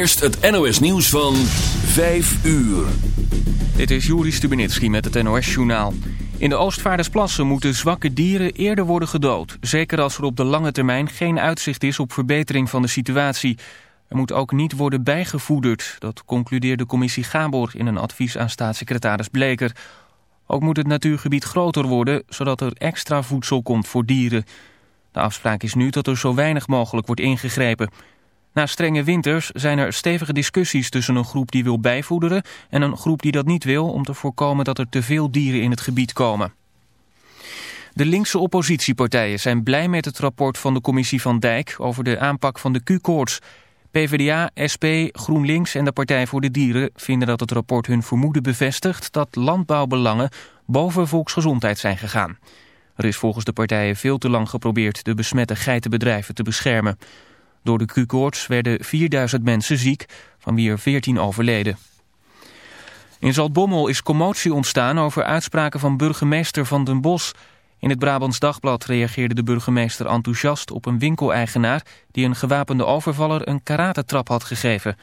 Eerst het NOS nieuws van 5 uur. Dit is Juri Stubenitski met het NOS-journaal. In de Oostvaardersplassen moeten zwakke dieren eerder worden gedood. Zeker als er op de lange termijn geen uitzicht is op verbetering van de situatie. Er moet ook niet worden bijgevoederd. Dat concludeerde commissie Gabor in een advies aan staatssecretaris Bleker. Ook moet het natuurgebied groter worden, zodat er extra voedsel komt voor dieren. De afspraak is nu dat er zo weinig mogelijk wordt ingegrepen... Na strenge winters zijn er stevige discussies tussen een groep die wil bijvoederen en een groep die dat niet wil om te voorkomen dat er te veel dieren in het gebied komen. De linkse oppositiepartijen zijn blij met het rapport van de commissie van Dijk over de aanpak van de Q-koorts. PvdA, SP, GroenLinks en de Partij voor de Dieren vinden dat het rapport hun vermoeden bevestigt dat landbouwbelangen boven volksgezondheid zijn gegaan. Er is volgens de partijen veel te lang geprobeerd de besmette geitenbedrijven te beschermen. Door de Q-koorts werden 4000 mensen ziek, van wie er 14 overleden. In Zaltbommel is commotie ontstaan over uitspraken van burgemeester Van den Bos. In het Brabants Dagblad reageerde de burgemeester enthousiast op een winkeleigenaar... die een gewapende overvaller een karatetrap had gegeven.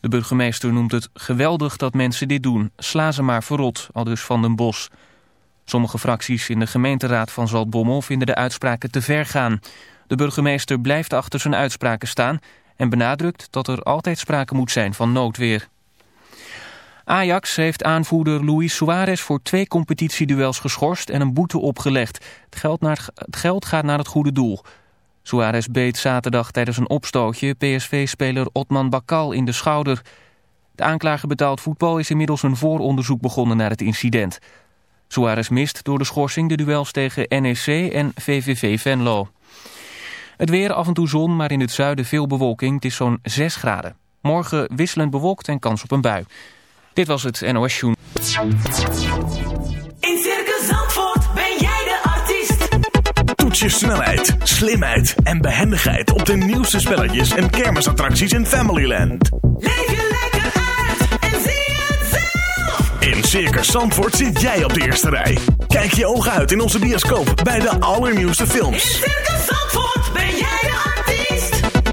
De burgemeester noemt het geweldig dat mensen dit doen. Sla ze maar verrot, al dus Van den Bos. Sommige fracties in de gemeenteraad van Zaltbommel vinden de uitspraken te ver gaan... De burgemeester blijft achter zijn uitspraken staan en benadrukt dat er altijd sprake moet zijn van noodweer. Ajax heeft aanvoerder Luis Suarez voor twee competitieduels geschorst en een boete opgelegd. Het geld, naar, het geld gaat naar het goede doel. Suarez beet zaterdag tijdens een opstootje PSV-speler Otman Bakal in de schouder. De aanklager betaald voetbal is inmiddels een vooronderzoek begonnen naar het incident. Suarez mist door de schorsing de duels tegen NEC en VVV Venlo. Het weer af en toe zon, maar in het zuiden veel bewolking. Het is zo'n 6 graden. Morgen wisselend bewolkt en kans op een bui. Dit was het NOS Joen. In Circus Zandvoort ben jij de artiest. Toets je snelheid, slimheid en behendigheid op de nieuwste spelletjes en kermisattracties in Familyland. Leef je lekker uit en zie het zelf. In Circus Zandvoort zit jij op de eerste rij. Kijk je ogen uit in onze bioscoop bij de allernieuwste In films. Circus Zandvoort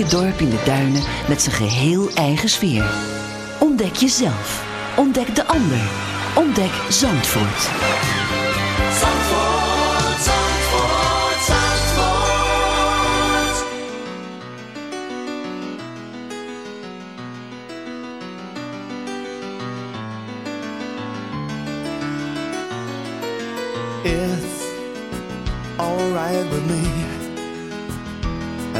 Je dorp in de duinen met zijn geheel eigen sfeer. Ontdek jezelf. Ontdek de ander. Ontdek Zandvoort. Zandvoort, Zandvoort, Zandvoort. With me.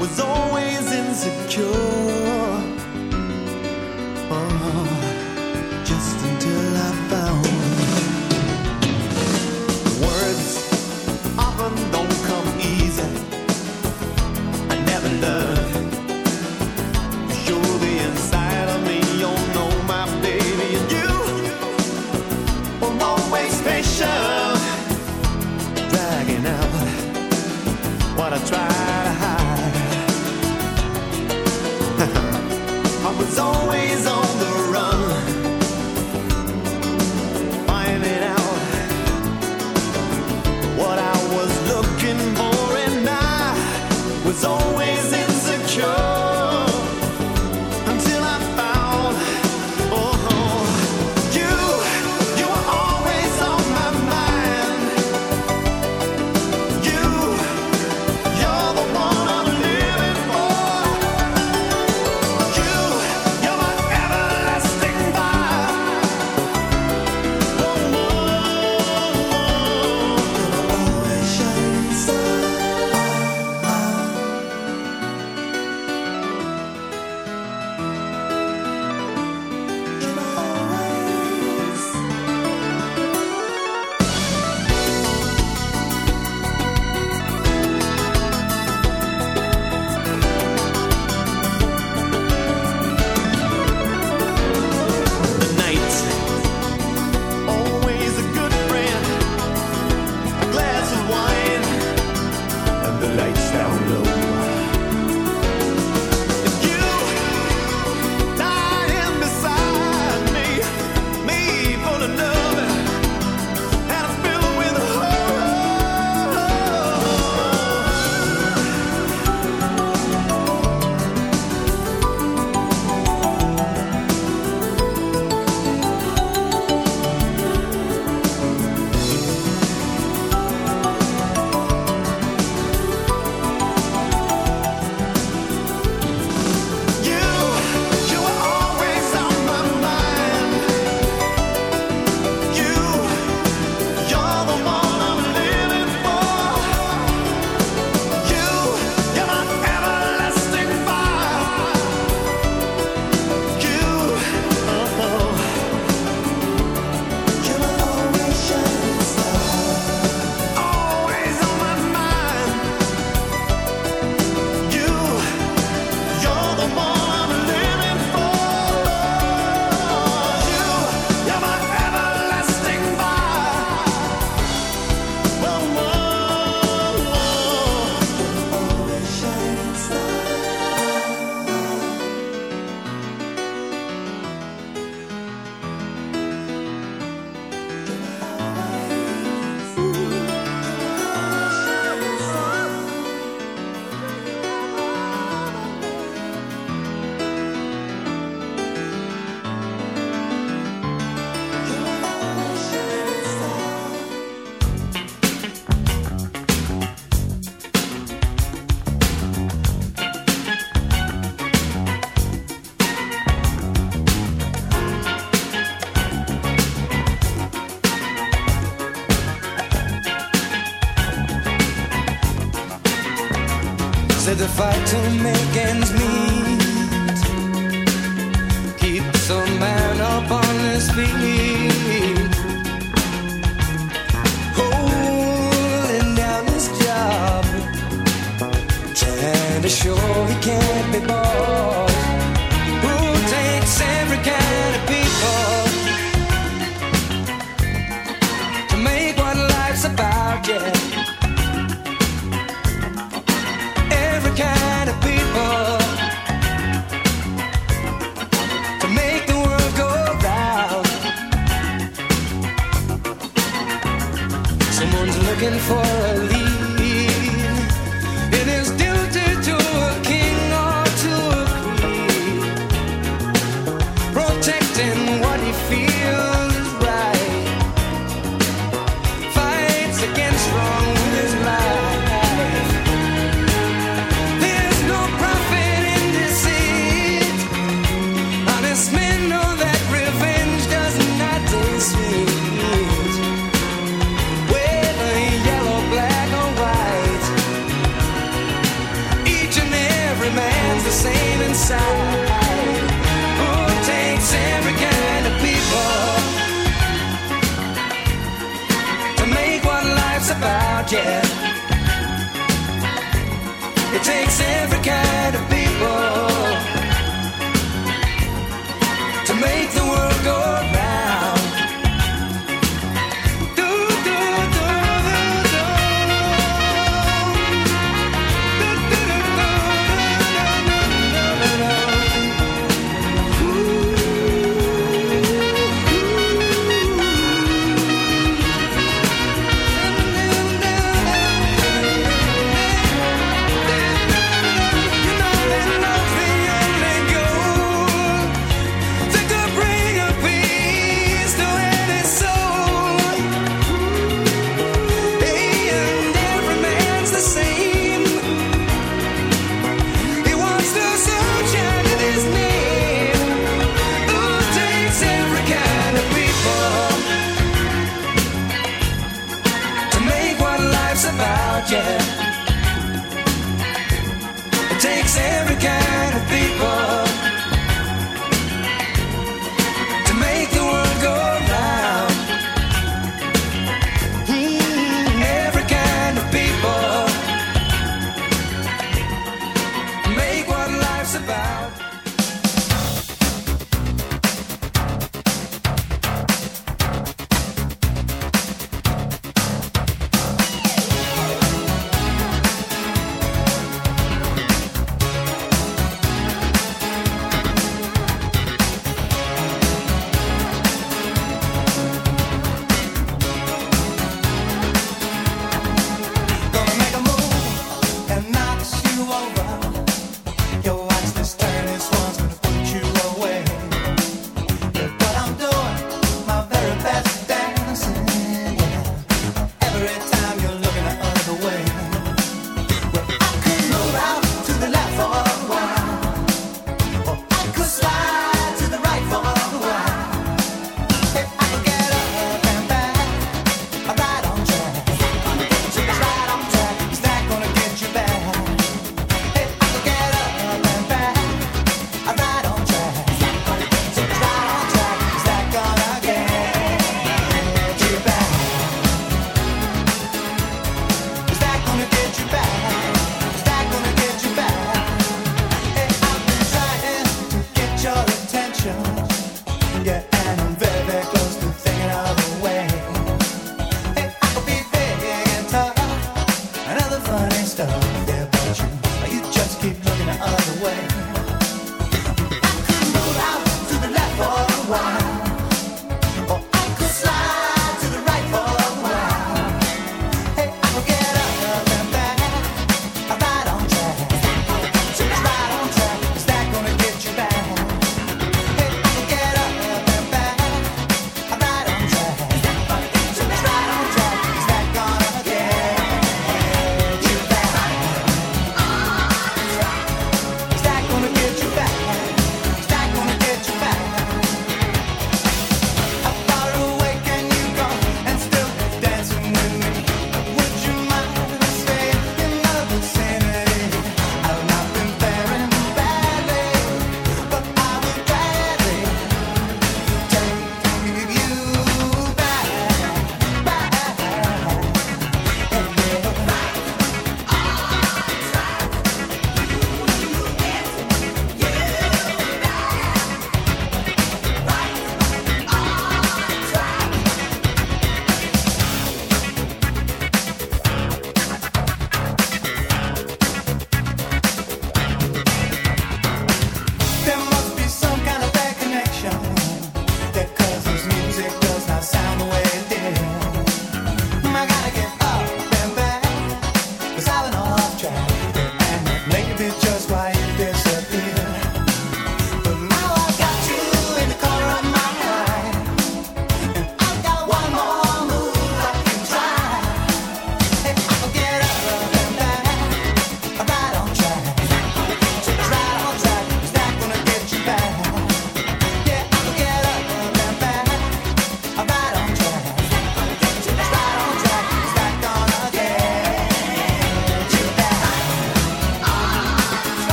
was always insecure. Uh-huh. out.